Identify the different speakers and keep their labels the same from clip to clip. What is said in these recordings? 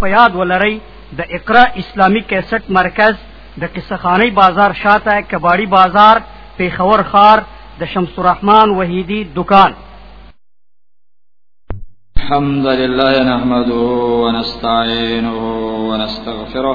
Speaker 1: په یاد ولرئ د اقرا اسلامی کیسټ مرکز د قصخانی بازار شاته کباړی بازار پیښور خار د شمس الرحمن وحیدی دکان
Speaker 2: الحمد لله نحمده ونستعينه ونستغفره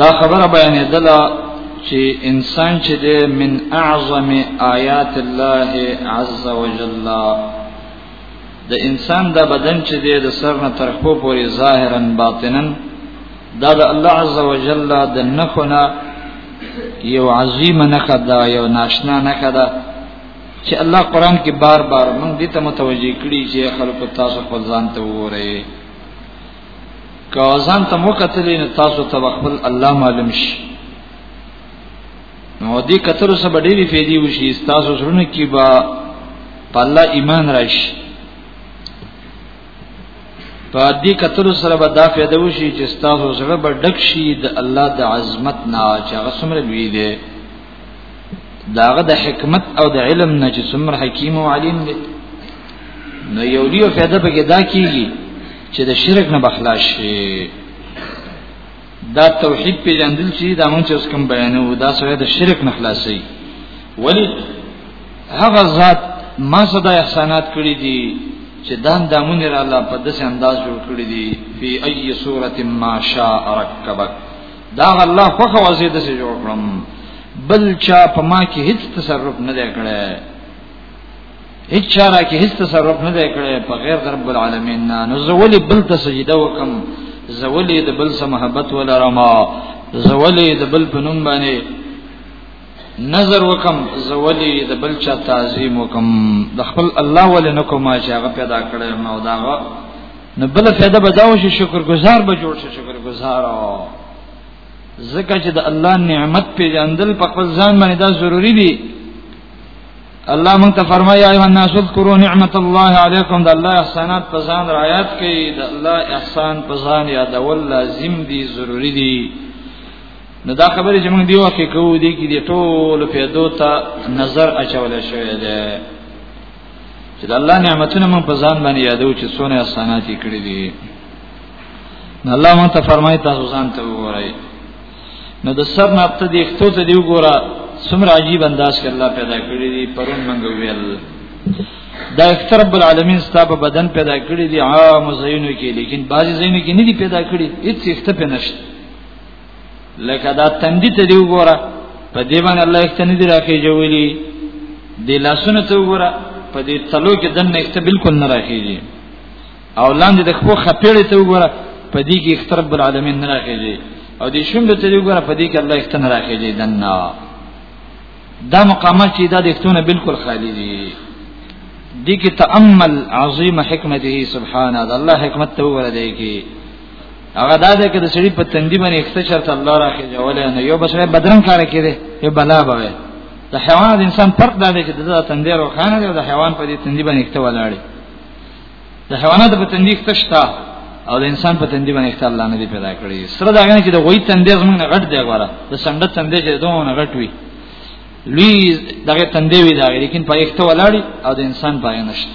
Speaker 2: دا خبره بیانې دلا چې انسان چې د من اعظم آیات الله عز وجل د انسان د بدن چې د سر نه تر خو پورې ظاهرا باطنا دا د الله عز وجل د نخونه یو عظیم نخه دا یو ناشنا نخه دا چې الله قران کې بار بار موږ دې ته متوجي کړی چې خلکو تاسو خپل ځان ته وره که ځان ته مو کتلې نه تاسو ته خپل الله معلوم شي نو دې کتر سره ډېری فېدی وشي تاسو سره کې با په الله ایمان راشي په دې کتر سره به دا فېده وشي چې تاسو سره به ډک شي د الله د عظمت نه چې هغه سمره لوی دی داغه د حکمت او د علم نه چې څومره حکیم او علیم دی نو یو لیو فائدہ به دا کیږي چې د شرک نه بخلاص شي دا توحید پیژندل چې دا مونږ چې اوس کوم بیانو دا سره د شرک نه خلاصي ولی هغه ذات ما صدا احسانات کړی دي چې دان دامونه را الله په داسې انداز جوړ کړی دي فی ای صورت ما شاء رکبک دا الله خو خوازه د څه جوړ کړم بل چا په ما کې هیڅ تصرف نه دی کړی هیڅ چا را کې هیڅ تصرف نه دی کړی په غیر د رب العالمین نه نو زولې بل ته سجده وکم زولې د بل سره محبت ولرم زولې د بل په نوم باندې نظر وکم زولې د بل چا تعظیم وکم د خپل الله ولې نکوم چې هغه پیدا کړی ما او داغه نو بل فائدہ به دا وشي شکر گزار به جوړ شي شکر گزار زکه چې د الله نعمت پیژندل په خپل ځان باندې دا ضروری دي الله مونږ ته فرمایي ایه الناس اذكروا نعمت الله علیکم د الله احسانات په ځان رعایت کړئ د الله احسان په ځان یادول لازم دي ضروری دي نو دا خبره چې موږ دی وکړو دي کې دي ټول په دوته نظر اچول شوی دی چې د الله نعمتونه موږ په ځان باندې یادو چې څونه اسانات یې کړې دي نو الله مون ته فرمایي تاسو ځان ته وګورئ نو د سر نه ته دې ختو ته دی وګوره څومره عجیب انداز کې الله پیدا کړی دی پرون منګ ویل دا اختر رب العالمین ستاسو بدن پیدا کړی دی عام زینو کې لیکن بعضی زینو کې نه دی پیدا کړی هیڅ اختر په نشته لکه دا تندی ته دی وګوره په دې باندې الله اختنی دی راکې جوړی د لاسونو ته وګوره په دې تلو کې دنه اخته بالکل نه راکېږي او لاندې د خپل خپېړې ته وګوره په دې کې اختر رب العالمین نه راکېږي او دې شوند ته وګوره په دې کې الله اخته نه راکېږي دنه دا مقامات چې دا د اختونه بالکل خالی دي دې کې تامل عظیم حکمته سبحانه الله حکمت ته وګوره دې کې هغه دا ده چې د سړي په تندي باندې اکته شرط الله راخي جوړه نه یو بسره بدرنګ کار کړي یو بلا به د حیوان د انسان فرق دا دی چې د تندي روخانه دی او د حیوان په دې تندي باندې اکته ولاړي د حیوانات په تندي اکته شته او د انسان په تندي باندې اکته الله نه دی پیدا کړی سره دا غنه چې د غوي تندي زمونږ نه غټ دی غواړه د سندت تندي چې دوه نه غټ وي لوی دغه تندي وي دا لیکن په اکته ولاړي او د انسان پای نشته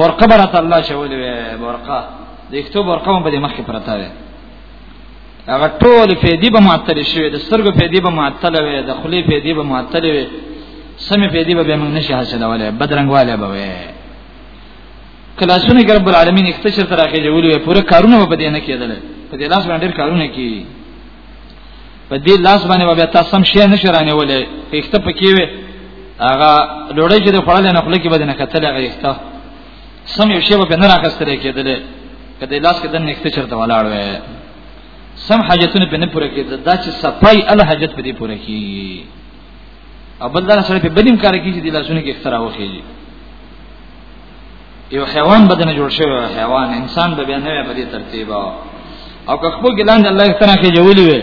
Speaker 2: برقه برات الله شولې وې برقه د اکتو برقه هم په مخکې پرتا وې هغه ټول په دې به معطل شوی د سترګو په دې به معطل وې د خلی په دې به معطل وې سمې په دې به موږ نشي حاصلولای بدرنګواله به وې کلاسونه رب العالمین اکتشر تر اخیجه ولې پوره کارونه به دې نه کېدل په دې لاس باندې کارونه کی په دې لاس باندې بیا تاسو هم شي نه شرانه ولې اخته پکې وي هغه ډوړې چې د خړل نه خلک به نه کتل هغه اخته سم یو شی به نه راکستل کېدل کله لاس کې د نه اخته چرته ولاړ وي سم حاجتونه په نه پوره کېدل دا چې صفای ال حاجت په دې پوره کی او بل دا سره په بنیم کار کې چې د لاسونو کې اختراع وخیږي یو حیوان بدن جوړ شوی حیوان انسان به بیا نه په دې ترتیب او که خپل ګلان الله اختنا کې جوړی وي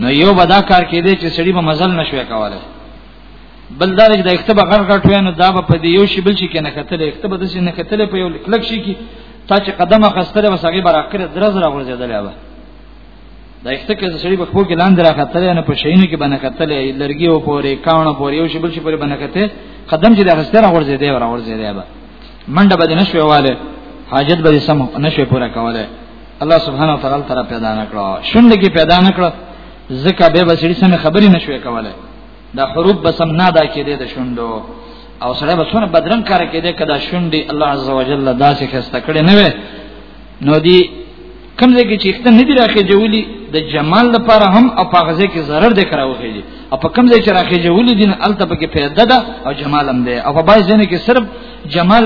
Speaker 2: نو یو بدا کار کې دي چې سړی به مزل نشوي کولای بل دا چې د اختبا غړ غټ وي نو دا په دې یو شی بل شي کې نه کتل اختبا د شي نه کتل په یو کلک شي کې تا چې قدمه خستره وسغي برا کړ درز را ورزيدل یا دا اختکه سړي په خو کې لاندې راخته نه په شینو کې باندې خته لرګي او پورې کاونه پورې یو شی بل شي پورې باندې خته قدم چې د غستر اورځې دی ور اورځې دی به منډه به نشوي واله حاجت به سم نشوي پورا کوله الله سبحانه و تعالی تر پیدا نکړه شوند کې پیدا نکړه زکه به بسړي سم خبرې نشوي کوله دا حروف به سم نه دا کې دی د شوندو او سره به څونه بدرنګ کار کې دی کدا شوندې الله عزوجل داسې خسته کړي نه وي نو دی کم ځای کې چې اختن نه دی راخې جوړي د جمال لپاره هم او په غزه کې zarar دی کراوږي دي او په کم ځای چې راخې جوړي دین الته پکې پیدا ده او جمال هم دی او په باز ځنه کې صرف جمال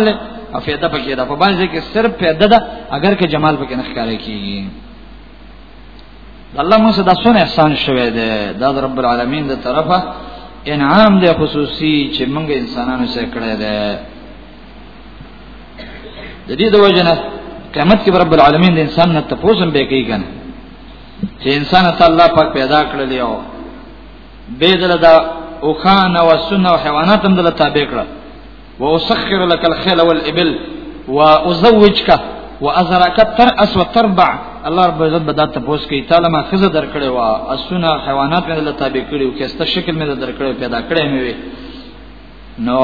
Speaker 2: او پیدا پکې ده په باز ځای کې صرف پیدا ده اگر که جمال پکې نه ښکاري کیږي الله موږ ته د سونه احسان شوه دی د رب العالمین د طرفه انعام دی خصوصي چې موږ انسانانو سره کړی دی د دې د وجنه قیامت کې رب العالمین د انسان نه تپوسم به کوي کنه چې انسان ته الله پاک پیدا کړل یو به دل دا او خان او سن او حیوانات هم دل تابع کړل واسخر لك الخيل والابل وازوجك وازرعك ترأس وتربع الله رب عزت بدا تپوس کوي تعالی ما خزه درکړې وا اسونه حیوانات مې دل تابع کړي او کسته شکل مې درکړې پیدا کړې مې وي نو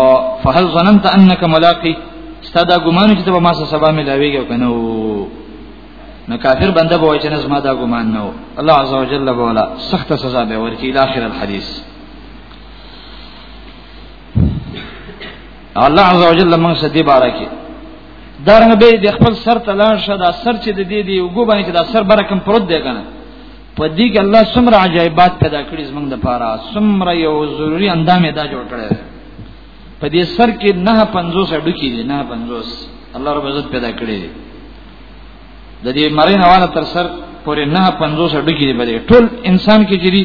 Speaker 2: فهل ظننت انك ملاقي ستاده ګمان چې ته ما سره سبا ملاويږي کنه نو کافر بنده به وای چې نظم دا ګمان نه الله عز وجل بولا سخت سزا به ورکی اله اخر الحديث الله عز وجل موږ سدي بارکه دارنګ به د خپل سر تلان شه دا سر چې د دې دی وګو باندې چې دا سر برکم پروت دی کنه په دې کې الله څومره عجایبات پیدا کړی زمونږ د پاره څومره یو ضروری اندام یې دا جوړ کړی په دې سر کې نه 50 اډو کې دي نه 50 الله رب عزت پیدا کړی د دې مری حواله تر سر پورې نه 50 اډو کې دي په دې ټول انسان کې جری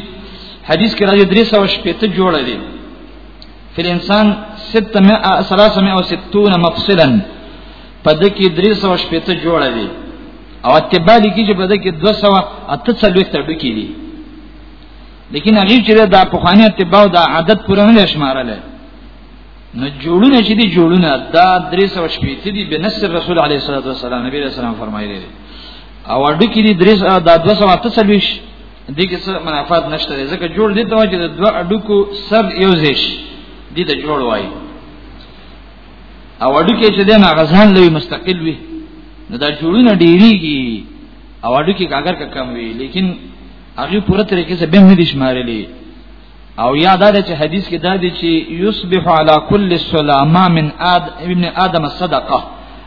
Speaker 2: حدیث کې راځي 360 جوړ دي فل انسان 600 360 مفصلا په د کې 300 شپته جوړ دی او اتباع لیکي چې په د کې 200 اته څلوي تر ډکی دي لیکن هغه چې دا په خواني اتباع دا عادت پوره نه شمارل نو جوړونه چې دي جوړونه دا 300 شپته دي بنص رسول عليه الصلاه والسلام نبی رسول الله فرمایلی او اډو کې دي 300 دا 200 اته څلوي دي کې څه منافات نشته ځکه جوړ دي ته چې د دوه اډو کو سر یو زیش دي د جوړ وایي او اډو کې چې دنه غزان لوي مستقل وي نو دا جوړونه ډیریږي او اډو کې اگر کا کم وي لیکن هغه پوره طریقې سره به نه دي شمارلې او یاد ده چې حدیث کې دا دی چې یصبح علی کل سلاما من آد ابن آدم صدقه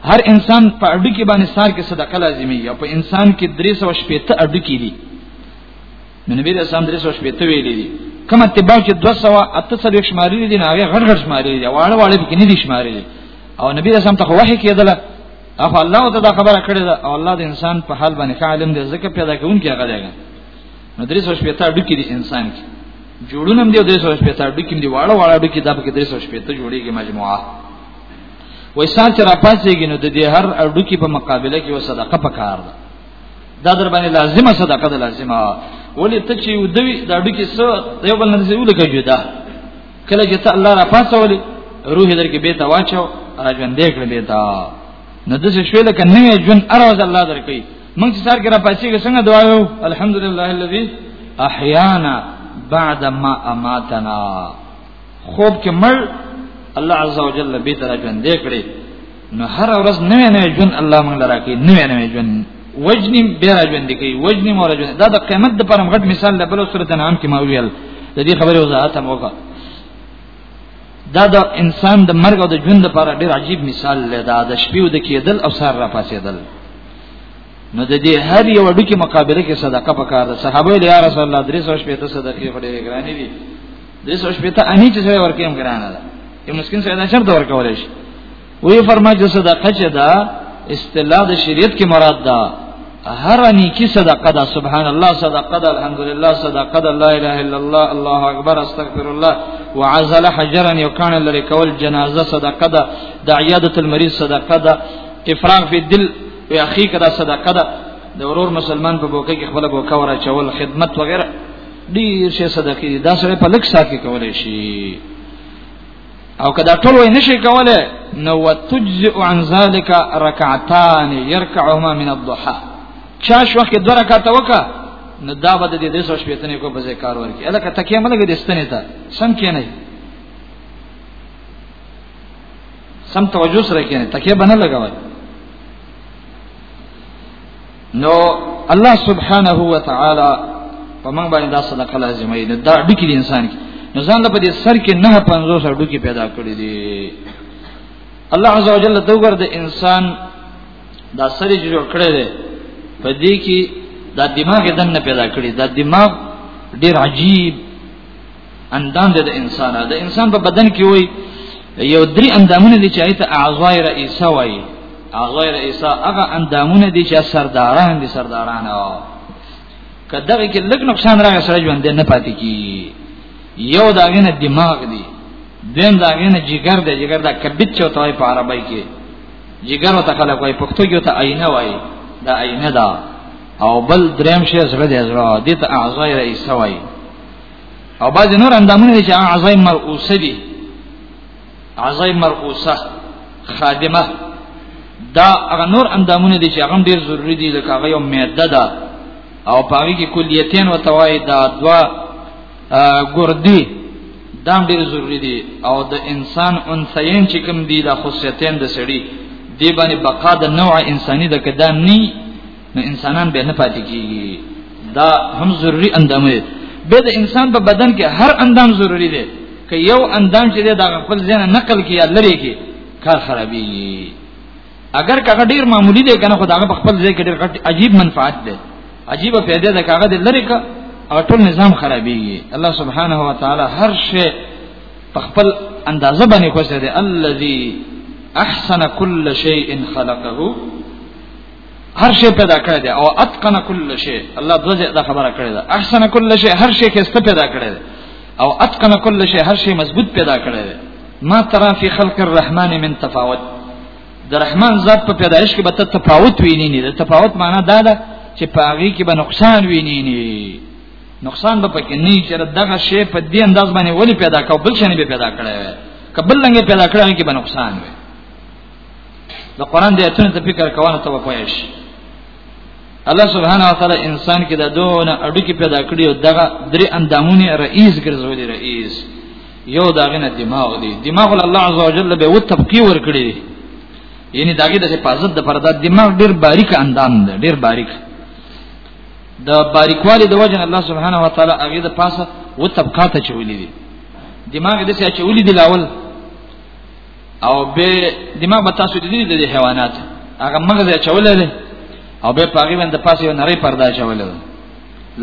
Speaker 2: هر انسان په اډو کې باندې سار کې صدقه لازمي یا په انسان کې 300 شپې ته اډو کې دي نو نبی رسول الله درې سو شپې ته ویلې دي کوم اتباع چې 200 اته څلور شمارې دي نه هغه غړ غړ شمارې دي واړه واړه کې نه دي شمارې دي او نبی رسول الله ته وحی کېدله اخو الله ته دا خبره کړې ده او الله د انسان په حال باندې عالم دی ځکه پیدا کوونکی هغه دی نو درې سو شپې ته ډکی دي انسان کې جوړونه هم دی درې سو شپې ته ډکی دي واړه واړه ډکی دا په درې سو شپې ته جوړیږي مجموعه وای سات را پاتېږي نو د دې هر ډکی په مقابله کې و صدقه پکار ده دا در باندې لازمه صدقه ده لازمه ولې ته چې یو دوی دا ډکی سو یو بل نه زیول کوي دا کله چې ته الله را پاسولې روح درکې به تا واچو را ژوند دې کړې به تا نو د څه شویل کنه ژوند اروز الله درکې موږ چې سار کې را پاسې څنګه دعا یو الحمدلله الذي احیانا بعد ما اماتنا خوب کې مړ الله عزوجل به تر ژوند کړي نو هر ورځ نوې نوې ژوند الله موږ لراکې نوې نوې ژوند وجنی بیا ژوند کوي وجنی مور ژوند دا د قیامت د پرم غټ مثال د بل سورته انعام کې ما ویل د دې خبرې وضاحت هم وکړه دا د انسان د مرګ او د ژوند لپاره ډیر عجیب مثال دی دا د شپې او د کېدل او سار را پاسېدل نو د دې هر یو ډکی مقابله کې صدقه پکار ده صحابه یا رسول الله درې سو شپې ته صدقې خوري ګرانې دي د څو شپې ته اني چې سره ورکیم ګرانه ده یو مسكين سره دا شرط ورکول شي وی فرمایي چې صدقه چې دا اصطلاح د شریعت کې مراد ده هر نیکی صدقه ده سبحان الله صدقه ده الحمدلله صدقه ده لا اله الا الله الله اکبر استغفر الله وعزل حجرا يكان لري کول جنازه صدقه ده د عیادت المریض صدقه ده افراغ فی الدل وی اخیک ده صدقه ده د ورور مسلمان په بوکه کې خپل بوکه ورا چول خدمت وغیرہ ډیر شي صدقې دا سره په لک ساکي کولای شي او کدا ټول وای نشي کوله نو وتجزئ عن ذلك ركعتان يركعهما من الضحى چا شو کې دوه رکعات وکا نو دا بده دې د سو شپېتنې کو په ذکر ورکی الکه تکیه ملګری د ستنې ته سم کې نه سم توجه سره کې نه تکیه بنه لګوي نو الله سبحانه و تعالی په موږ باندې دا صدقه لازمه ده دا ډکی د انسان کې نو ځان له دې سر کې نه 50 سر ډکی پیدا کړی دی الله عز وجل ته وګور د انسان دا سر چې جوړ کړی دی په دې کې دا دماغ دنه پیدا کړی دا دماغ ډیر عجیب اندام د انسان د انسان په بدن کې وي یو درې اندامونه دي چې ایت اعضای رئیسه وایي اعضای رئیسه هغه اندامونه دي چې سرداران دي سرداران او کله کې لږ نقصان راغی سره ژوند نه پاتې کی یو دا غنه دماغ دی دیم دا غنه جګر دی جګر دا کبد چوته وای په عربی کې جګر ته خلک وای پښتو کې ته آینه وای دا آینه دا او بل دریم شی زړه دی زړه دې ته اعضای رئیسه وای او بعض نور اندامونه چې اعضای مرؤوسه دي اعضای مرؤوسه خادمه دا هغه نور اندامونه دي چې هغه ډیر ضروری دي لکه هغه یو معده ده او پاوی کې کلیتین او توای دا دوا ګردی دا ډیر ضروری دي او د انسان انثیین چې کوم دي د خصوصیتین د سړي دی باندې بقا د نوع انساني د کدان نه نو انسانان به نه پاتې کیږي دا هم ضروری اندام دی به د انسان په بدن کې هر اندام ضروری دی که یو اندام چې دا خپل ځین نقل کی یا لری کی کار خرابي اگر کغه ډیر معمولی دی کنه خو دا په خپل ځای کې ډیر غټ عجیب منفعت دی عجیب فائدہ ده کاغه د لری کا او ټول نظام خرابيږي الله سبحانه و تعالی هر شی په خپل اندازه باندې کوسه دی الذي احسن كل شيء خلقه هر شی پیدا کړی دی او اتقن کل شی الله دغه دا خبره کړی ده احسن کل شی هر شی کې ست پیدا کړی دی او اتقن کل شی هر شی مضبوط پیدا کړی دی ما ترى في خلق الرحمن من تفاوت د رحمان ذات په پیدایش کې به ته تفاوت ویني نه د تفاوت معنی دا ده چې په هغه کې به نقصان ویني نه نقصان به پکې نه چې دغه شی په دې انداز باندې ولی پیدا کاو بل شنه به پیدا کړی وي کبل لنګ پیدا کړی کې به نقصان وي د قران د ایتونو ته فکر کوونه ته وایي شي الله سبحانه و تعالی انسان کې د دونه اډو کې پیدا کړی او دغه درې اندامونه رئیس ګرځولې رئیس یو داغه نه دماغ دی دماغ الله عزوجل به و تبقی ور کړی دی یعنی داګه د حفاظت د پردا دماغ ډیر باریک اندام دی ډیر باریک د باریکوالي د وجه الله سبحانه و تعالی هغه د پاسه و طبقات چولې دي دماغ د سې چولې دي لاول او به دماغ به تاسو دې دې حیوانات هغه مغز چولې دي او به پاغي باندې پاسه یو نری پرده چولې ده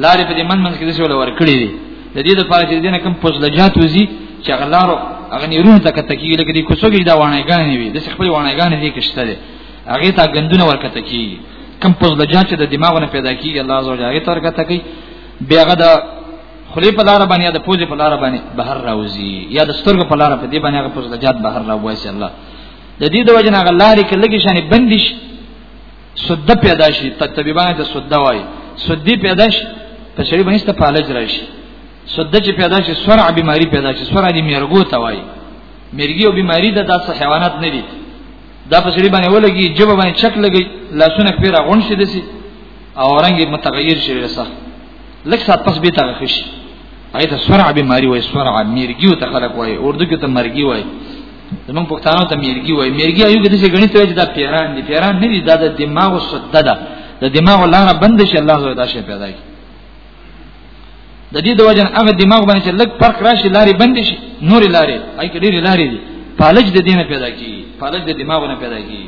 Speaker 2: لارې په دې من من کې دې ول ور کړی دي د دې لپاره چې دې نه کوم پوزلجات وزي چې غلارو هغه نیرونه تک تکي لکه دې کوڅوګي دا وانه غانې وي د خپل وانه غانې دې کشته دي هغه تا غندونه ورکته کی کوم پوزلجات چې د دماغ نه پیدا کیږي الله عزوجل هغه ترکته کی بیاغه د خلی په لار باندې د پوزې په لار باندې بهر راوځي یا د سترګو په لار په دې باندې هغه پوز د جات بهر راوځي الله د دې د وجنه غلارې کې لګي شانې بندش سوده پیدا شي تطبیبانه د سوده وای سودی پیدا شي په شری باندې ست پالج راشي سوده چې پیدا شي سرع بیماری پیدا شي سرع دې میرګو ته وای میرګي او بیماری د داسې حیوانات نه دي دا په شری باندې ولګي جواب باندې چک لګي لاسونه پیرا غون شي دسي او رنګ متغیر شي رسخت لکه سات پس به تاغه خشي هغه ته سرع بیماری وای سرع میرګیو ته خلق وای اردو کې ته مرګي وای زمون پښتانو ته میرګي وای میرګي یو کې چې غنی ته چې دا پیران دي پیران نه دي دا د دماغ سده ده د دماغ لاره بند شي الله زو دا شي پیدا کی د دې د وجه هغه دماغ باندې چې لګ فرق راشي لاري بند شي نور لاري اې کډې لاري دي پالج د دینه پیدا کی پالج د دماغ نه پیدا کی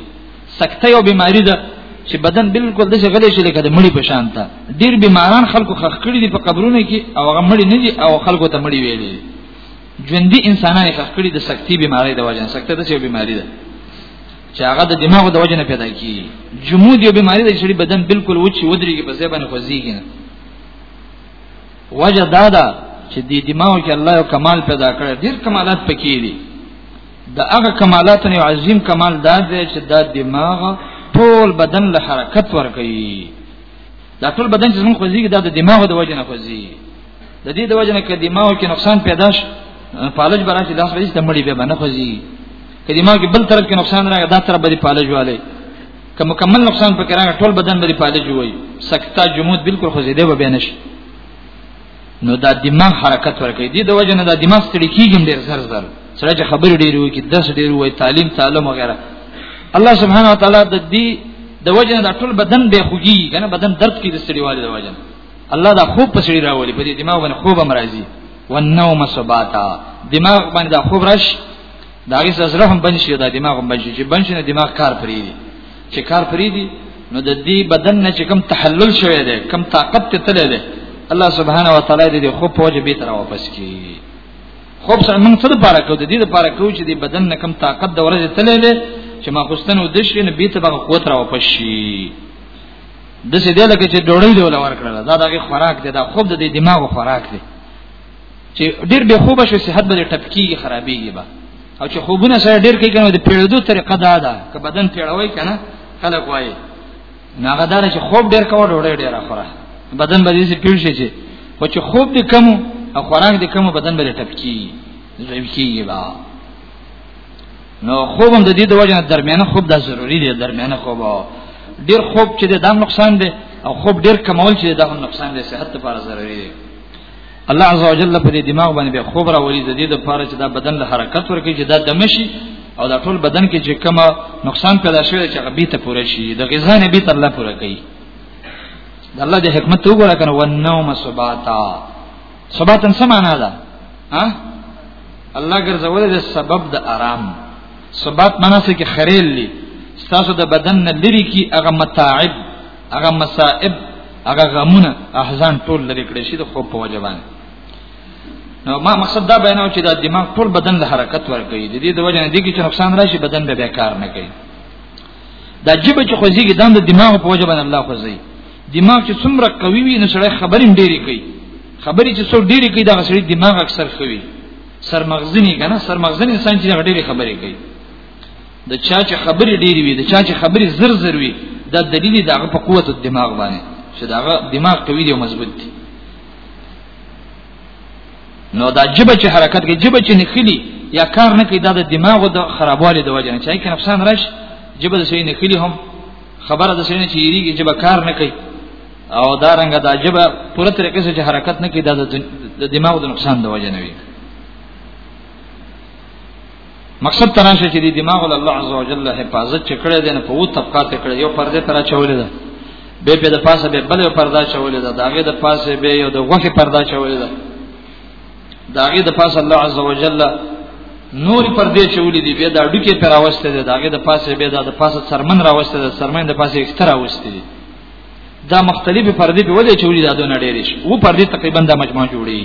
Speaker 2: سکته یو بیماری ده چې بدن بالکل د شغلې شي لکه د مړي په شان ته ډیر بیماران خلکو خخ کړي دي په قبرونو کې او هغه مړي نه دي او خلکو ته مړي ویلي ژوندۍ انسانان خخ کړي د سکتی بیماری د وجه سکته د څه بیماری ده چې هغه د دماغ د وجه نه پیدا کی جمود یو بیماری ده چې بدن بالکل وچ ودرېږي په ځای باندې خوځيږي نه وجه دا ده چې د دماغ کې الله یو کمال پیدا کړ ډیر کمالات پکې دي دا هغه کمالات نه عظیم کمال دا دی چې دا دماغ ټول بدن له حرکت ورکوي دا ټول بدن چې موږ خوځي دا د دماغ د وجه نه خوځي د دې د وجه نه کې دماغ کې نقصان پیدا شي پالج برا چې لاس وځي تمړي به نه خوځي کې دماغ کې بل طرف کې نقصان راغی دا طرف به پالج والے که مکمل نقصان پکې راغی ټول بدن به پالج وي سکتا جمود بالکل خوځي دی به نه شي نو دا دماغ حرکت ورکړي دي د وجه نه دا دماغ ستړي کیږي ډیر زر زر سره چې خبرې ډیر وي کې درس ډیر وي تعلیم تعلم وغیرہ الله سبحانه و تعالی د دې د وجه نه ټول بدن به خوږي کنه بدن درد کې د ستړي والي د وجه الله دا خوب پسړي راولي په دې دماغ باندې خوب هم راځي والنوم سباتا دماغ باندې دا خوب راش دا غي زړه هم بنشي دا دماغ هم بنشي چې بنشي نه دماغ کار پرې چې کار پری دي نو د دې بدن نه چې کم تحلل شوی دی کم طاقت ته تللی دی الله سبحانه و تعالی دې خو په وجه به تر واپس کی خو څه موږ څه لپاره کو د دې لپاره کو چې د بدن نه کم طاقت د ورځې تللی دی چې ما خوستن او د شي نه به تر قوت را واپس شي د څه دی لکه چې ډوړې دی ولور کړل دا دغه خوراک دی دا خوب د دماغ خوراک دی چې ډیر به خوب شي صحت به ټپکی خرابېږي با او چې خوبونه سره ډیر کوي کنه د پیړدو طریقه دا ده که بدن پیړوي کنه خلک وایي ناغه دار چې خوب ډیر کوه ډوړې ډیر خوره بدن به دې پیړ شي چې خو چې خوب دې کم او خوراک دې کم بدن به ټپکی ضعیف کیږي با نو خوب هم د دې د وجه درمیانه خوب دا ضروری دی درمیانه خوب ډیر خوب چې دا نقصان دی او خوب ډیر کمول چې دا نقصان دی صحت لپاره ضروری دی الله عزوجل په دې دماغ باندې به خوب راولي د دې لپاره چې دا بدن له حرکت ورکړي چې دا دمشي او دا ټول بدن کې چې کومه نقصان پیدا شوی چې غبي ته پوره شي د غذا نه به تر الله پوره کوي د الله د حکمت ته وګوره کنه ونوم سباتا سباتن سمانا ده ها الله ګرځول د سبب د آرام سبات معنی څه کې خریل لی تاسو د بدن نه لری کی هغه متاعب هغه مصائب هغه غمونه احزان ټول لري کړی شي د خوب په وجه باندې نو ما مقصد دا بیانو چې دا دماغ ټول بدن له حرکت ورکړي د دې د وجه نه دي چې نقصان راشي بدن به بیکار نه کوي دا جيب چې خوځيږي دا د دماغ په وجه باندې الله خوځي دماغ چې څومره قوي وي نو سړی خبرې ډېری کوي خبرې چې څو ډېری کوي دا سړی دماغ اکثر خوي سرمغزنی کنه سرمغزنی انسان چې ډېری خبرې کوي د چا چې خبرې ډېری وي د چا چې خبرې زر زر وي دا دلیل دی هغه په قوت دماغ باندې چې دا هغه دماغ قوي دی او مضبوط دی نو دا جبه چې حرکت کوي جبه چې نخلي یا کار نه کوي دا د دماغ د خرابوالي د وجه نه چې کې نفسان راش جبه د سې نخلي هم خبره د سې نه چې یریږي جبه کار نه کوي او دا رنګ دا جبه پوره طریقې سره حرکت نه کوي دا د دماغ د نقصان د وجه نه وي مقصد تراشه چې دی دماغ له الله عزوجل له حفاظت چې کړی دی نه په وو طبقات کړی یو پرده ترا چولې ده به په د پاسه به بل یو پرده چولې ده داغه د پاسه به یو د غوخه پرده چولې ده داغه د پاسه الله عزوجل نور پردې چولې دی به دا ډکه پر اوسته ده داغه د پاسه به دا د پاسه سرمن راوسته ده سرمن د پاسه اکثر اوسته دي دا مختلفه پردې په ولې چولې ده دونه ډېرې شي وو پردې تقریبا د مجموعه جوړي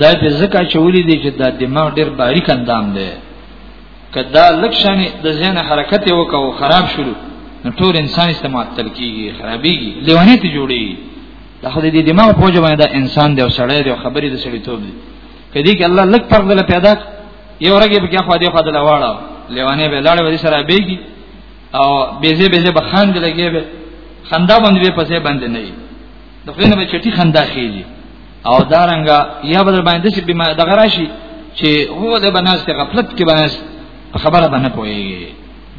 Speaker 2: دا په ځکه چې ولې دي چې دا دماغ ډېر باریک اندام دی کدا لکشان د ذهن حرکت یو کو خراب شروع نو ټول انسان استمعتل کیږي خرابيږي لیوانه ته جوړي دا خو دې دماغ په وجه باندې انسان دی او سړی دی او خبرې د سړی توب دی کدی کې الله لک پر دل پیدا یو رګي به خو دې خو دل واړه لیوانه به لاړ ودی سره بیږي او بیزه بیزه به خان دی لګي به خندا باندې په ځای باندې نه دی د خپل نه به چټي خندا خېږي او دارنګا یا بدل باندې چې بما د غراشي چې هو د بناس کې غفلت کې بناس خبره باندې پوي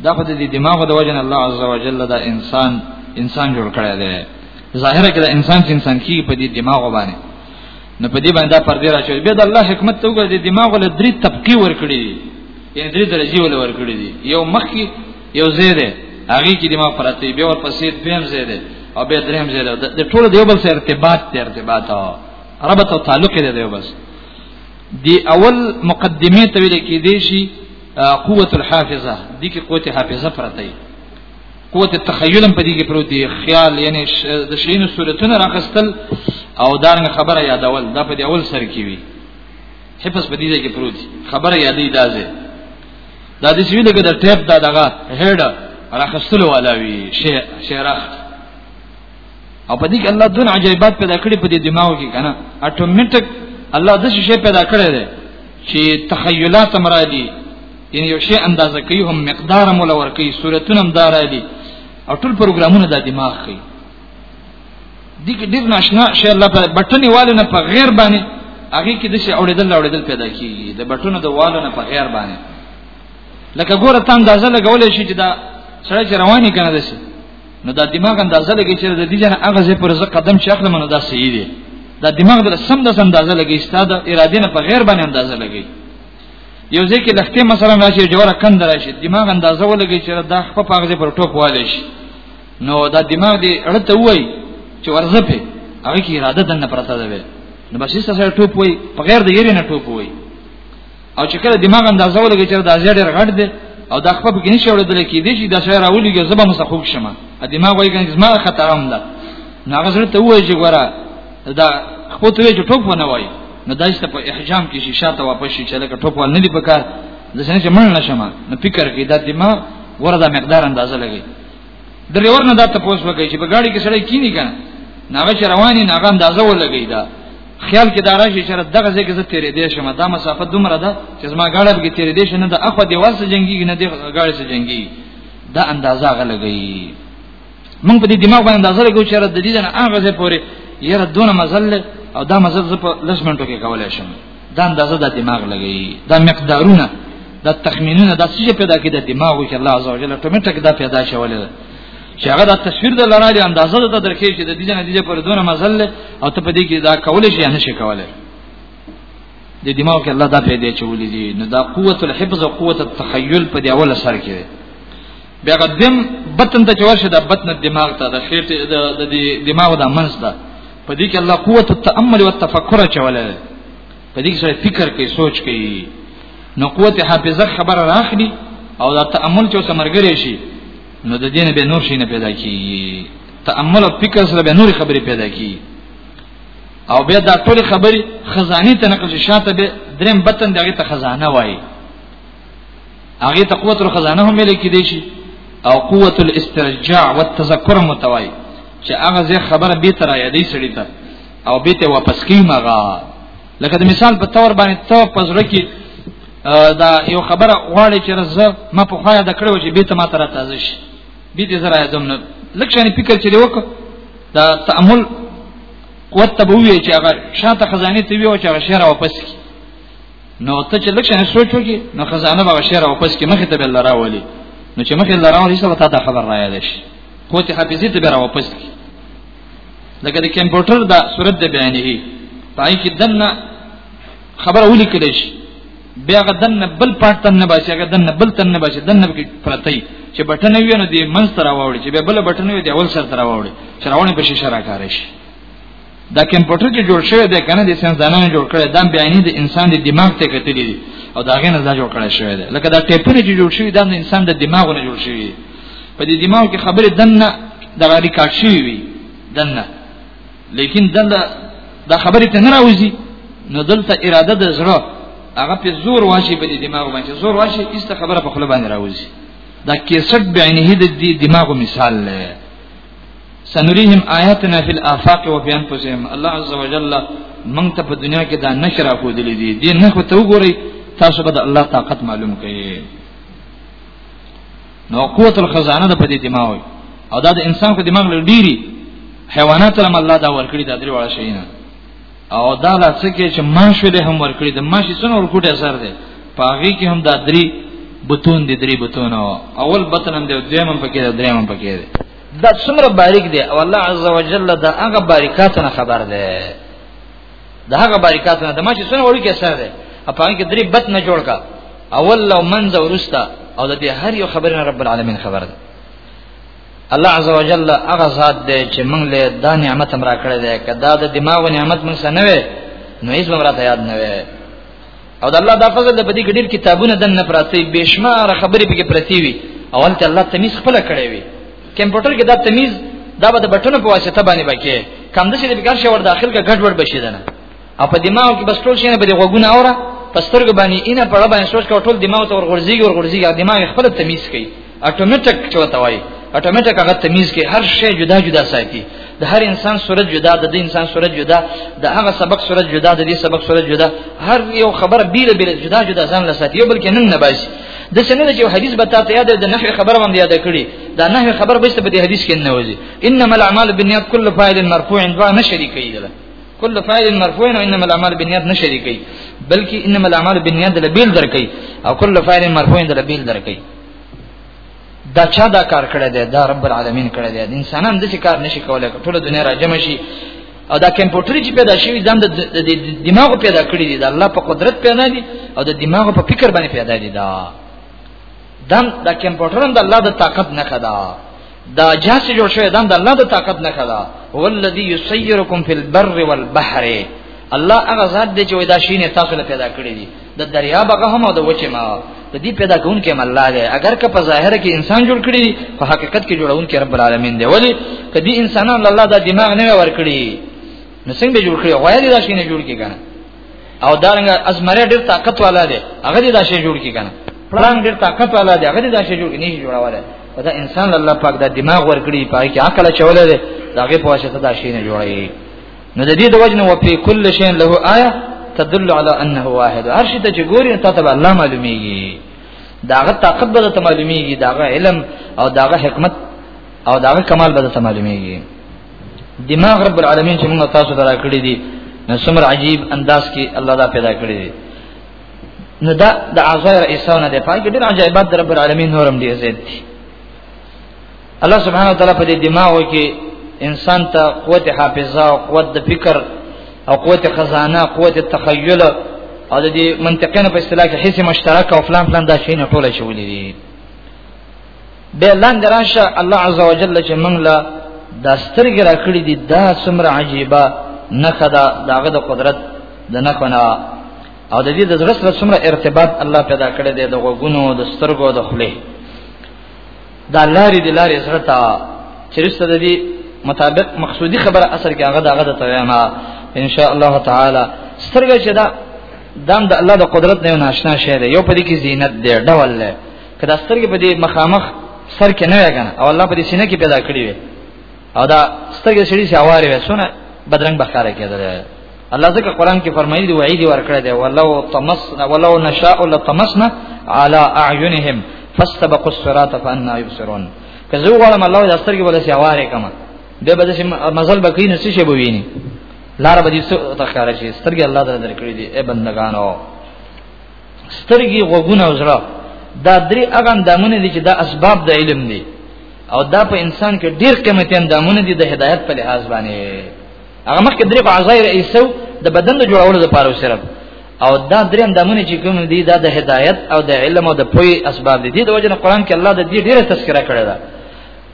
Speaker 2: دا خو د دماغ د وجه الله عز وجل دا انسان انسان جوړ کړی دی ظاهره کې دا انسان چې انسان کې په دې دماغ باندې نو په دې باندې پر دې راځي به د الله حکمت ته وګورئ د دماغ له درې طبقه ور کړی یعنی درې درجه ول ور کړی دی یو مخکې یو ځای دی هغه کې د ما پرته بیا ورپسې دویم ځای دی او بیا دریم ځای دی د ټولو دیو بل سره ارتباط دی ارتباط ربط او تعلق دی دیو بس دی اول مقدمه ته ویل کې دی شي قوت الحافظه دي کې قوت حافظه پرته دی قوت تخیلم په دې کې پروت دی خیال یعنی د شین صورتونه راخستل او دا خبره یادول دا په دې اول سر کې وی حفظ په دې کې پروت خبره یادې دازه دا د سوي لګه د ټیپ دا دغه هډ راخستلو والا وی شی شیرخ او په دې کې الله دون عجایبات پیدا کړی په دې دماغ کې کنه اتوماتیک الله د شی پیدا کړی دی چې تخیلات مرا دي یعنی یو شی اندازه کوي هم مقدار هم لور کوي صورتونه هم دار دي او ټول پروګرامونه د دماغ کوي دي کې ډیر ناشنا شعر لا په بټنی والو نه په غیر باندې هغه کې د شي اوریدل اوریدل پیدا کیږي د بټونو د والو نه په غیر باندې لکه ګوره تم اندازه لګولې شي چې دا سړی چې رواني کنه دي نو دا دماغ اندازه لګی چې د دې جن هغه زه پر زه قدم چې اخلم نو دا صحیح دی دا دماغ د سم د اندازه لګی ستاده اراده نه په غیر باندې اندازه لګی یو ځکه لخته مثلا راشي جوړه کند راشي دماغ اندازه ولګی چې دا خپل پاغه پر ټوپ والي شي نو دا دماغ دی اړته وای چې ورځه په هغه کې اراده دنه پرته ده وي نو بس یې سره ټوپ وای په غیر د یری نه ټوپ وای او چې کله دماغ اندازه ولګي چې دا زیات ډېر غټ دی او دا خپل کې نشي وړدل کې دي چې دا شاعر اولیږي زبا مسخوب شمه ا دماغ وای کنه زما خطر هم ده نو هغه سره ته وای چې ګوره دا خپل ته چې ټوپ ونه وای نو دا چې په احجام کې شیشه ته واپس شي چې لکه ټوپ ول نه دی پکار د څنګه چې مړ نشم نو فکر کې دا دماغ وردا مقدار اندازه لګي ډرایور نه دا تاسو وکړي چې په ګاډي کې سړی کینی کنه ناغه چې رواني ناغه اندازه ولګی دا خیال کې دا راشي چې دغه ځای کې زه تیرې دې شم دا مسافه دومره ده چې زما ګاډه به تیرې دې شنه د اخو دی ورسې جنگي نه دی ګاډه سره جنگي دا اندازه غلګي مونږ په دې دماغ باندې اندازه لګو چې د دې نه هغه ځای پورې یره دونه مزل او دا مزل زه په لږ منټو کې کولای شم دا اندازه د دماغ لګي دا مقدارونه دا تخمینونه دا څه پیدا کړي د دماغ کې الله عزوجل ټومټک دا پیدا شولې چې هغه د تصویر د لړالي اندازه د درکې چې د دې نه دې پر دونه مزل او ته په دې کې دا کول شي نه شي کولای د دماغ کې الله دا پیدا چولې دي نو دا قوت الحفظ او قوت التخيل په دې اوله سر کې بیا غدم بطن ته چور شه د بطن دماغ ته د خېټ د دماغ د منځ ته په دې کې الله قوت التامل او التفکر چولې په دې سره فکر کوي سوچ کوي نو قوت حافظه خبر راخلی او دا تامل چې سمرګری شي نو د دین به نور شي نه پیدا کی تامل او فکر سره به نور خبرې پیدا کی او بیا دا ټول خبرې خزاني ته نقل شاته به دریم بطن دغه ته خزانه وایي هغه ته قوت الخزانه هم لیکي دي شي او قوت الاسترجاع والتذکر متوای چې هغه زه خبره به تر یادې سړی ته او به ته واپس کیمغه لکه د مثال په تور باندې ته پزړه کې دا یو خبره غواړي چې زه ما په خویا د کړو چې به ته ما تر تازه شي به دې زرا یادم نه لکه شان فکر چې وک دا تامل قوت ته وی چې هغه شاته خزانه ته وی او چې هغه شهر واپس کی نو ته چې لکه نه سوچ وکي نو خزانه به شعر او پس کې مخه ته بل راولي نو چې مخه لراولي سره تا ته خبر را یاد شي قوت حافظه ته به را واپس کی لکه د کمپیوټر دا صورت د بیانې پای کې دنه خبره ولي کړی شي بیا غدن بل پټ تن نه باسي هغه دن بل تن نه باسي دن کې پرتای چې بټن وي نو د منځ تر راوړي چې بل بټن وي د اول سر تر راوړي چې راوړي په شیشه راکاره شي دا کمپیوټر چې جوړ شوی دی کنه د ساينس دانانو جوړ کړی دا بیانې د انسان د دماغ ته کتلې دي او دا غینه دا جوړ کړی شوی دی لکه دا ټیپونه چې جوړ شوی دا د انسان د دماغونه جوړ شوی په دې دماغ کې خبره دنه د غاری کاټ شوی وي دنه لیکن دنه دا خبره ته نه راوځي نو دلته اراده د زړه هغه په زور واشي په دې دماغ باندې زور واشي هیڅ خبره په خپل باندې راوځي دا کیسټ بعینه د دماغ مثال دی سنريهم آياتنا في الآفاق وفي أنفسهم الله عز وجل من ته په دنیا کې دا نشر اخو دي دي دې نه خو ته وګورئ تاسو به الله طاقت معلوم کړئ نو قوت الخزانه د پدې دماغ او دا د انسان په دماغ لري ډيري حیوانات لم الله دا ورکړي دا درې واړه شي نه او دا لاسکه چې ماشو له هم ورکړي د ماشي څنګه ورکوټه اثر دی پاغي کې هم دا دري بتون دي دري بتون اول بتن هم دی دویم هم پکې دی دریم هم پکې دی دا څومره باریک دی او الله عز وجل دا هغه باریکات نه خبر دی دا هغه باریکات نه د ماشي څنګه ورکوټه اثر دی پاغي کې دري بت نه جوړ کا اول لو منځ ورستا او د دې هر یو خبرنه رب العالمین خبر ده الله عزوجل هغه ذات دی چې موږ له دا نعمت هم راکړی دی کدا د دماغ نعمت موږ سره نه وي نو هیڅ به راته یاد نه وي او د الله دا فضل د بدی ګډیر کتابونه د نه پراتی بشمار خبرې پکې پرتی وي اول ته الله تمیز خپل کړی وي کمپیوټر کې دا تمیز دا به د بټنو په واسطه باندې بکې کم د شي د بګر شي ور داخل کا ګډوډ بشي دنه او په دماغ کې بس ټول شي نه په غوګونه اوره پسترګ باندې اینه په باندې سوچ کا ټول دماغ ته ورغورځيږي ورغورځيږي دماغ خپل تمیز کوي اتوماتیک چوته وای اتوماتیک هغه تمیز کوي هر شی جدا جدا ساتي د هر انسان صورت جدا د انسان صورت جدا د هغه سبق صورت جدا د دې سبق صورت جدا هر یو خبره بیره بیره جدا جدا ځان له ساتي بلکې نن نه باسي د سنه چې حدیث به تاسو یاد د نحوی خبر باندې یاد کړی دا نحوی خبر به څه په دې حدیث کې نه وځي انما الاعمال بالنیات کل فاعل مرفوع دوا نه شریکې ده کل فاعل مرفوع نو انما الاعمال بالنیات نه شریکي بلکې انما الاعمال بالنیات د بیل درکې او کل فاعل مرفوع د بیل درکې دا چا دا کار کړی دی دا رب العالمین کړی دی انسانان د څه کار نشي کولای ټول دنیا راجم شي او دا کمپیوټر چې پیدا شوی دم د دماغ پیدا کړی دی دا الله په قدرت پیدا دی او د دماغ په فکر باندې پیدا دی دا دم دا کمپیوټر هم د الله د طاقت نه خدا دا جهاز چې جوړ شوی دا د الله د طاقت نه کړه هو الذی یسیرکم فی البر والبحر الله هغه ذات دی چې وای دا شینه تاسو له پیدا کړی دي د دریا بغه هم او د وچه ما د دې پیدا کون کې الله دی اگر که په ظاهر کې انسان جوړ کړی په حقیقت کې جوړون کې رب العالمین دی ولی کدی انسانان الله دا دماغ نه ور کړی نو څنګه جوړ کړی غوړی دا شینه جوړ کې کنه او دا رنګ ازمره ډیر طاقت والا دی هغه دې دا شی جوړ کی کنه پلان ډیر طاقت والا دی هغه دې دا شی جوړ نه شي جوړاواله دا انسان الله پاک دا دماغ ورکړي پای کې عقل چولې دی دا غي په واسطه دا شی نه جوړي نو د دې د وجنه او په کل شی له آیه تدل علی انه واحد هر شي ته چې ګوري ته ته الله معلومیږي داغه طاقت به ته معلومیږي داغه علم او داغه حکمت او داغه کمال به ته معلومیږي دماغ رب العالمین چې موږ تاسو درا کړی دي نو څومره عجیب انداز کې الله دا پیدا کړی دي نو دا د اعضاء رئیسونه د پاګې ډېر عجایبات د رب العالمین نورم دي زید دي الله سبحانه وتعالی په دې دماغ کې انسان ته قوت حافظه او قوت د فکر او قوت خزانه قوت تخیل او د دې منطقینو په اصطلاح کې حس مشترک او فلان فلان دا شی نه ټوله شولې دي به لاندې راشه الله عزوجل چې موږ له دا سترګې را کړې دي دا څومره عجیبه نخه دا داغه د قدرت د نخونه او د دې د زړه سره څومره ارتباط الله پیدا کړی دی د غوګونو د سترګو د خله دا لارې د لارې سره تا چرسته د دې مطابق مقصودی خبره اثر کې هغه داغه د تویما ان شاء الله تعالی سترګې چې دا دام د الله د قدرت نه ناشنا شه دی یو په دې کې زینت دی ډول دی کدا سترګې په دې مخامخ سر کې نه وي کنه او الله په دې سینې کې پیدا کړی وي او دا سترګې سړي سي اواره وي سونه بدرنګ بخاره کېدل الله ځکه قران کې فرمایلی دی وعید ورکړی دی ولو طمسنا ولو نشاء لطمسنا على اعینهم فاستبقوا الصراط فانا يبصرون که زه غواړم الله د سترګې بل سي اواره کما به به سي مزل بکې نه شي به ویني لار به دې څه تخاره شي سترګې الله تعالی درکړي دي اے بندگانو سترګي غوګونه او زړه دا درې هغه اندامونه دي چې دا اسباب د علم دي او دا په انسان کې ډیر قیمتي اندامونه دي د هدایت په لحاظ باندې هغه مخکې درې عزایر ایسو د بدن د جوړولو لپاره صرف او دا درې اندامونه چې کوم دي دا د هدایت او د علم او د پوی اسباب دي د وجه قرآن کې الله د دې ډیره تذکرہ کړی دا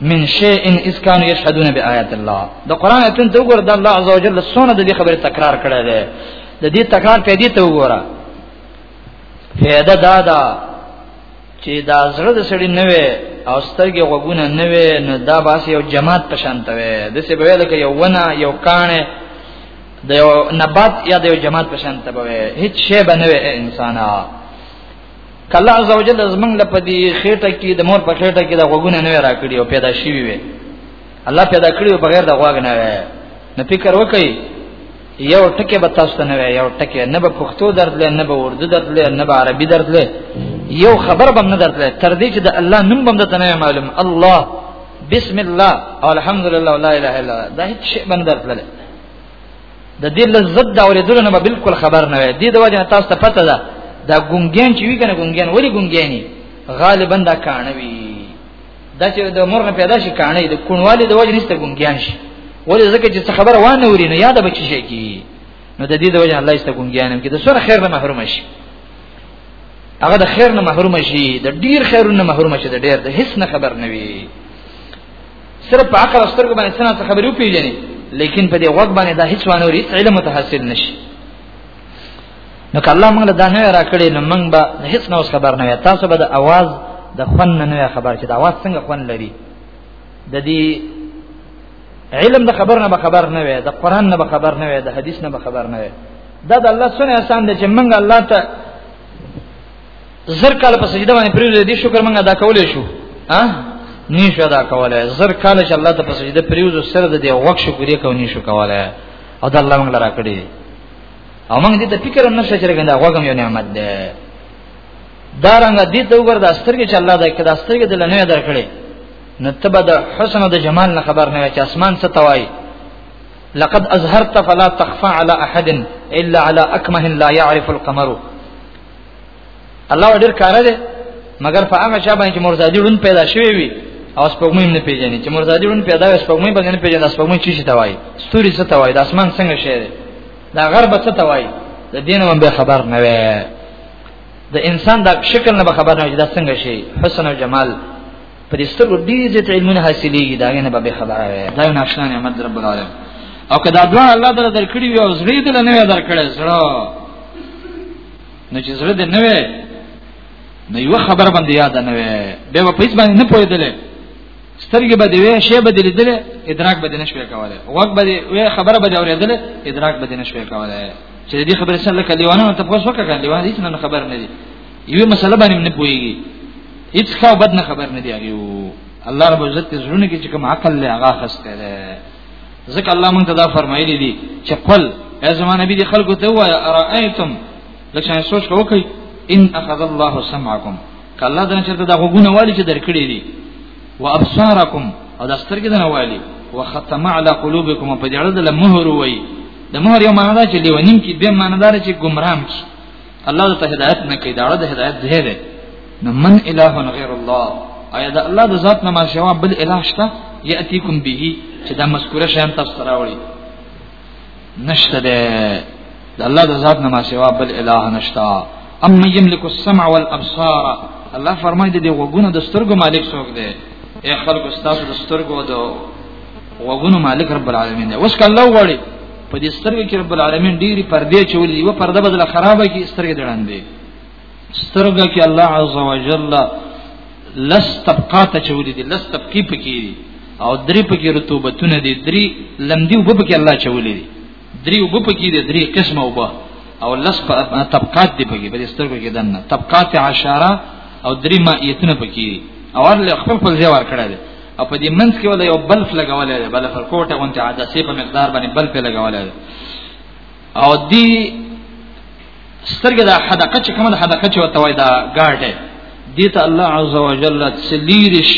Speaker 2: من شيء اذ كانوا يشهدون بآيات الله د قران ایتون ته وګوره د الله عزوجل سونه د دې خبره تکرار کړی دی د دې تکرار په دې ته وګوره فیدا دا دا چې دا زړه د سړی نه وي او سترګې غوګونه نه وي نو دا باس یو جماعت پشانته وي د څه به ویل کې یو ونه یو کانه د یو نبات یا د یو جماعت پشانته به هیڅ شی بنوي انسانا کله عز وجل زمنګ له پدی خېټه کې د مور په خېټه کې د غوګونه نه راکړي او پیدا شي وي الله پیدا کړی بغیر د غوګ نه وي نو فکر وکړي یو ټکی به تاسو نه وي یو ټکی نه به پښتو درد لې نه به اردو درد لې نه به عربي درد لې یو خبر به نه درد لې تر دې چې د الله نوم به نه معلوم الله بسم الله او الحمدلله ولا اله الا الله دا هیڅ شی باندې درد لې د دې لذت دا اوریدل نه بالکل خبر نه وي دې د وجه تاسو ته پته ده دا ګونګین چې وی کنه ګونګین ولی ګونګینی غالبا دا کانوي دا چې د مور نه پیدا شي کانې د کونوالي د وجه نشته ګونګین شي ولې ځکه چې څه خبره وانه وري نه یاد بچی شي کی نو د دې د وجه الله ستاسو ګونګینم کې د سره خیر نه محروم شي هغه د خیر نه محروم شي د ډیر خیرونه محروم شي د ډیر د هیڅ نه خبر نه وي صرف په عقل سترګو باندې څنګه خبرې وپیژني لیکن په دې وخت باندې دا هیڅ وانه وري علم متحصل نشي نو کله موږ دا نه را کړې نو موږ به هیڅ نو خبر نه وي تاسو به د आवाज د خون نه خبر چې د आवाज څنګه خون لري د دې علم د خبر نه به خبر نه وي د قران نه به خبر نه وي د حدیث نه به خبر نه وي دا د الله سونه احسان دی چې موږ الله ته زر کال په سجده باندې پریوځي دي شکر مونږه ادا کولې شو ها نشو ادا کولای زر کال چې الله ته په سجده پریوځو سره د دې وخت شکرې کو نشو کولای او د الله موږ لرا کړی او موږ دې ته فکر هم نشو چې ګنده هغه یو نعمت ده دا رنګ دې ته وګور د استرګې چې الله دا کړه استرګې د لنوې درکړي نو تبه د حسن او د جمال نه خبر نه چې اسمان څه توای لقد ازهرت فلا تخفى على احد الا على اكمه لا يعرف القمر الله ډیر کار دی مګر په هغه چا باندې چې مرزادي ړون پیدا شوی وي او سپوږمۍ نه پیژني چې مرزادي ړون پیدا وي سپوږمۍ باندې نه پیژني سپوږمۍ چی شي توای ستوري څه توای د اسمان څنګه شي دا غرب څه توای د دین هم به خبر نه وي د انسان د شکل نه به خبر نه وي دا څنګه شي حسن او جمال په دې سترګو ډیر زیات علمونه حاصلېږي دا نه به خبره وي دا یو ناشنا نعمت رب العالم او کدا دوه الله تعالی درکړي وي او زړه دې نه وي درکړي زړه نو چې زړه دې نه وي نو یو خبر باندې یاد نه وي به په هیڅ باندې نه پوهېدل سترګې به دې وي شی به دې لیدل ادراک به دې نشوي کولای وګ به دې وي خبره به دې اورېدل ادراک به دې نشوي کولای چې دې خبره سره کلیوانو ته پوښتنه وکړه لیوان هیڅ نه خبر نه دي یوه مسله باندې نه پويږي هیڅ خو بد نه خبر نه دی هغه الله رب عزت زړونه کې چې کوم عقل له هغه خسته ده ځکه الله مونږ ته دا فرمایلی دي چې قل ای زمانه بي دي خلکو ته وای ارایتم لکه سوچ کوی ان اخذ الله سمعکم کله دا چې دا غوونه والی چې درکړي دي وابصارکم او دا سترګې نه والی وختم على قلوبكم په دې اړه د مهر وای د مهر یو معنی دا چې لیونیم کې به معنی دار چې گمرام کی الله ته هدایت نه کوي دا د هدایت ځای دی نو من اله غیر الله ایا دا الله د ذات نه ما سوا بل اله شته یاتیکم به چې دا مذکوره شیان تاسو راوړي نشته ده د الله د ذات نه ما سوا بل اله نشتا ام یملک السمع والابصار الله فرمایي د دې وګونه د سترګو مالک څوک دی اے خلق استاد د سترګو د وګونو مالک رب العالمین دی اوس کله وړي په دې سترګې کې رب العالمین ډېری پردې چولې یو پرده بدله خرابه کې سترګې دړاندې سترګه کې الله عز وجل لس طبقات چولې دي لس طبقې پکې دي او درې پکې رطوبتونه دي درې لمدي وب پکې الله چولې دي درې وب پکې دي درې قسمه وب او لس طبقات دي پکې په دې سترګو کې دنه طبقات عشره او درې مائیتونه پکې دي او هر خپل خپل ځای ور کړی او په دې منځ کې ولا یو بلف لګولې ده بلف کوټه غونته عادت سي په مقدار باندې بلف لګولې ده او دی سترګه دا حدقه چې کومه حدقه چې وته وای دا ګاټه دي ته الله عز وجل تسلیرش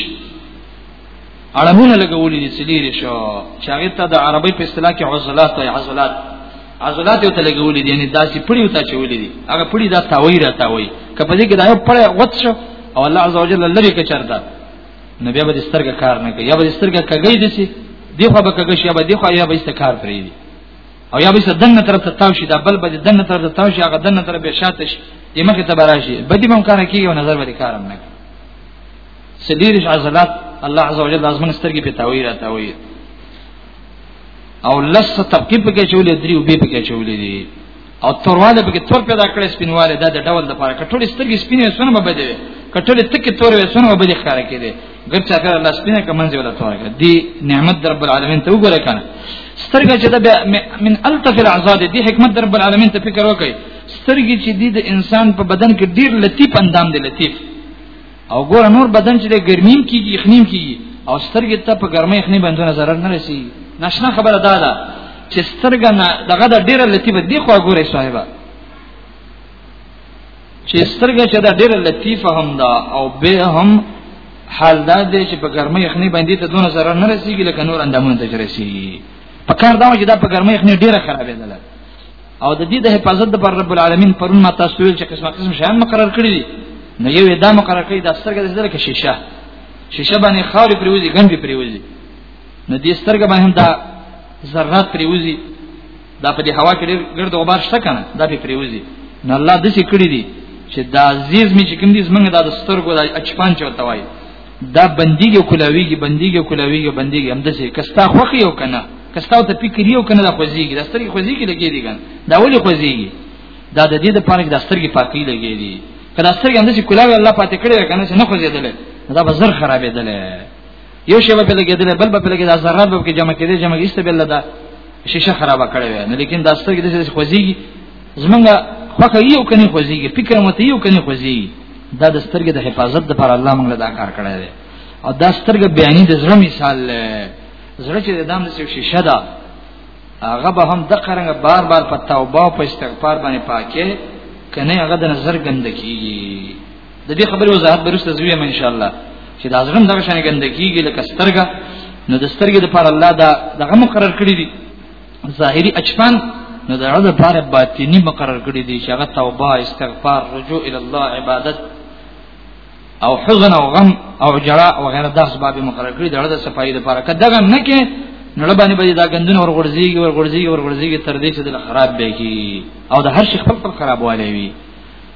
Speaker 2: اړمونه لګولې دي تسلیرش چې هغه ته د عربی په اصطلاح کې عضلات او عضلات عضلات یو ته لګولې دي یعنی داسې پړی وتا چې ولې دي هغه پړی دا تاوی را تاوی کپدې کې دا یو پړی وڅ او الله عز وجل لری کې چرته نو بیا به سترګه کار نه کوي یا به سترګه کګی دي سي دی خو به کګی شي یا به دی خو یا به ست کار پرې دي او یا به ست دنه طرف ته تاو شي دا بل به دنه طرف ته تاو شي هغه دنه طرف به شاته شي د مخه ته براشي بدی مم کار کوي او نظر به کارم نه کوي سلیرش عضلات الله عز وجل لازم سترګې په تاوی را تاوی او لس تبقی په کې چولې دریو به په کې چولې دي او تورواله به تور پیدا کړي سپینواله د ډول د پاره کټولې سترګې سپینې سونه به بدې کټولې تکې تورې سونه به بدې ښکار کړي ګرچا کړه الله سپینه کمنځي ولا تور کړي دی نعمت در رب العالمین ته وګوره کنه سترګې چې د من الطف العزاد دی حکمت در رب العالمین ته فکر وکړي سترګې چې دی د انسان په بدن کې ډیر لطیف اندام دی لطیف او ګور نور بدن چې د ګرمیم کیږي خنیم کیږي او سترګې ته په ګرمۍ خنی بندونه ضرر نه رسی ناشنا خبره دا ده چې سترګه نه دغه د ډیره لطیف دی خو ګورې صاحبہ چې سترګه چې دا ډیره لطیفه هم ده او به هم حال دا دی چې په ګرمۍ خنی باندې ته دونه ضرر نه رسیږي لکه نور اندامونه ته رسیږي په کار دا چې دا په ګرمۍ خنی ډیره خرابې ده او د دې د حفاظت د پر رب العالمین پرون ما تاسو ویل چې قسمه قسم شیان مقرر کړی دي نو یو دا مقرر کړی د سترګې د سترګې شیشه شیشه باندې خاورې پریوزي ګنډې پریوزي نو دې سترګې باندې هم دا ذرات پریوزي دا په دې هوا کې ډېر ګرد غبار شته کنه دا به پریوزي نو الله د څه کړی دي چې دا عزیز می چې کوم دي زمنګ دا د سترګو د اچپان چورته وایي دا بنديږي کولاويږي بنديږي کولاويږي بنديږي هم دسه کستا خوخي او کنه کستا ته فکر یو کنه دا خوځيږي دا سترګې خوځيږي لګي دي کنه دا ولي خوځيږي دا د دې د پاره د سترګې پاکي لګي دي کله سترګې هم دسه کولاوي الله پاتې کړی کنه چې نه خوځېدل دا به زر خرابېدل یو شی به لګېدل بل به لګېدل دا ذره به کې جمع کېدل جمع ایست بل دا شیشه خرابه کړې وي نو لیکن دا سترګې دسه خوځيږي زمونږه خوخه یو کني خوځيږي فکر مت یو کني خوځيږي دا د سترګې د حفاظت لپاره الله موږ له دا کار کړی دی او دا سترګې بیانې د زړه مثال زړه چې د دام د شیشه ده هغه به هم د قرنګ بار بار په توبه او په استغفار باندې پاکه کنه هغه د نظر ګندکیږي د دې خبرې وضاحت برسته زوی ان شاء الله چې دا زغم دغه شان ګندکیږي لکه سترګه نو د سترګې لپاره الله دا دغه مقرر کړی دی ظاهری اجفان نو دغه د پاره باطینی مقرر کړی دی چې هغه توبه استغفار رجوع ال الله عبادت او حزن او غم او جرا او غیره د اسباب مقرر کړی دغه د صفای د پاره کداغه نه کې نړ باندې به دا غندونه ورغړځيږي ورغړځيږي ورغړځيږي تر دې چې د خراب به کی او د هر شي خپل خرابوالی وي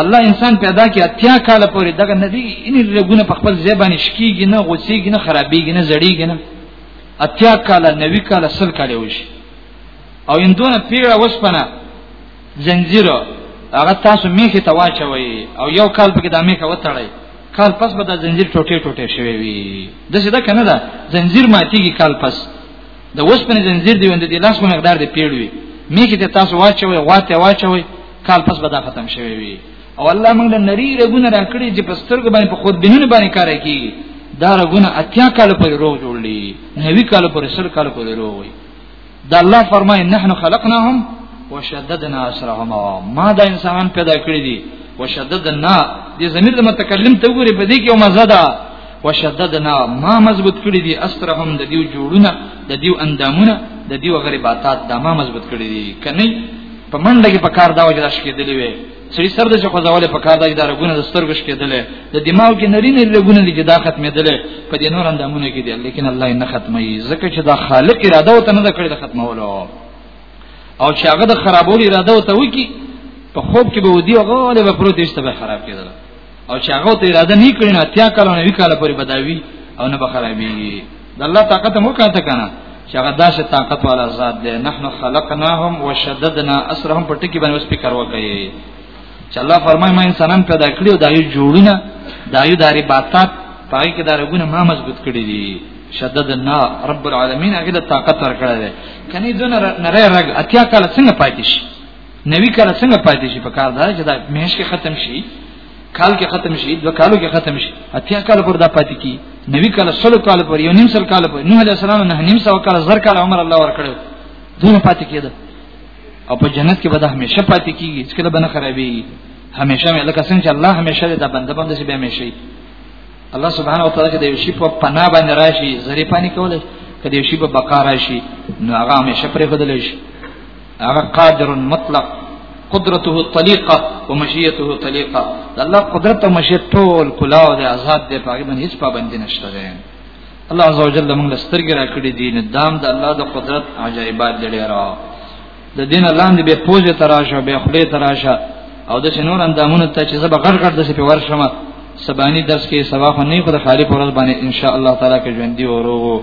Speaker 2: الله انسان پیدا کی اتیا کال پورې دغه نه دی ان رګونه په خپل ځای باندې شکیږي نه غوسیږي نه خرابېږي نه زړیږي نه اتیا کال نوی کال سل کال وشي او اندونه پیړه وسپنه زنجیر هغه تاسو میخه ته واچوي او یو کال پکې د میخه وتړی کال پس به د زنجیر ټوټه ټوټه شوی وي د څه ده کنه دا زنجیر ماتيږي کال پس د وسپنې زنجیر دی وند دي لاس په مقدار دی پیړوي میکه ته تاسو واچوي غواته واچوي کال پس به دا ختم شوی وي او الله موږ له نری رګونه راکړي چې په سترګ باندې په خود بنونه باندې کار کوي دا رګونه اتیا کال پر روغ جوړلی نوی کال پر سل کال پر روغ وي دا الله فرمای نحن خلقناهم وشددنا اسرهم ما دا انسان پیدا کړی دي وشددنا دې زمير د متکلم ته وګوري په دې کې او مزه ده وشددنا ما مضبوط کړی دي استرهم د دیو جوړونه د دیو اندامونه د دیو غریباتات دا ما مضبوط کړی دي کني په منډه کې په کار دا وجه راش کېدلې وي سړي سر د څخه ځولې په کار دا د رګونه د سترګش کېدلې د دماغ کې نری نری رګونه دي چې دا ختمېدلې په دې نور اندامونه کې دي لیکن الله یې نه ختمي ځکه چې دا خالق اراده وته نه کړی د ختمولو او چې هغه د خرابولو اراده وته وکي په خوب کې به ودی او غواړي به پروت دې څه به خراب کېدل او چې هغه ته اراده نه کړی نه تیا کلو نه وکاله پورې بداوی او نه بخرابېږي د الله طاقت مو کاته کنه چې هغه داسې طاقت والا ذات دی نحنو خلقناهم وشددنا اسرهم په ټکی باندې سپیکر وکړي چې الله فرمایي ما انسانان پیدا کړی او دا یو جوړونه دا یو داري باتات پای کې دا رګونه ما مضبوط کړی دي شددنا رب العالمین هغه د طاقت ورکړی دی کني دونه نری رګ اتیا کاله څنګه پاتې شي نوی کال څنګه پاتې شي په کار دا چې دا مهش کې ختم شي کال کې ختم شي دوه کالو کې ختم شي اتیا کال پر دا پاتې کی نوی کال سلو کال پر یو نیم سل کال پر نوح علی السلام نه نیم سو کال زر کال عمر الله ورکړو دونه پاتې کېده او په جنت کې به دا همیشه پاتې کیږي چې کله بنه خرابي همیشه مې لکه څنګه چې الله همیشه دا بنده باندې به همیشه الله سبحانه وتعالى چې د یو شی په پناه باندې راشي زری پانی کولای کله یو شی په بقا راشي نو هغه همیشه پرې بدل شي هغه قادر مطلق قدرته طليقه ومشيته طليقه الله قدرت او مشيت ټول کلا او آزاد دی په باندې هیڅ پابند نشته دی الله عزوجل موږ لسترګې را کړې دي نه دام د الله د قدرت عجایبات لري را د دین لاندې به پوجا تراشه به خله تراشه او د شنور اندامونو ته چې زب غړ غړ د سپي ورشمه سبانی درس کې سبا خو نه خو د خالق ورځ باندې ان شاء الله تعالی کې ژوند دی ورو